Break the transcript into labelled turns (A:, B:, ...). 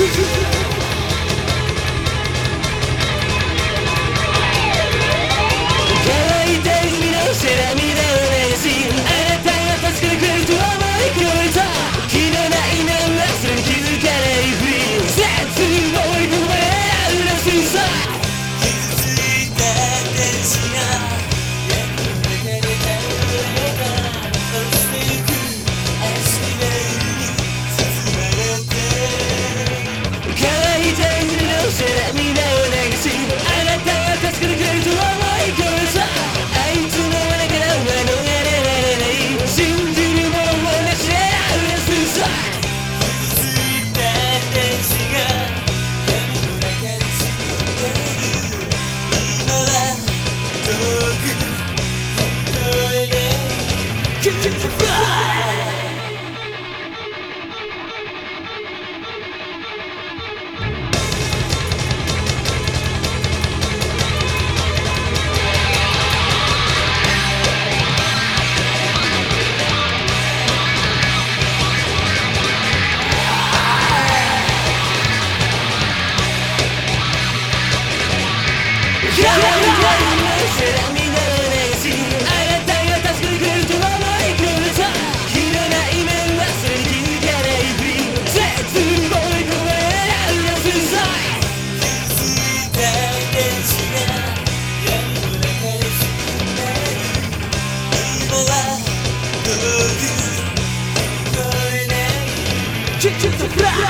A: Choo-choo-choo! the ない」「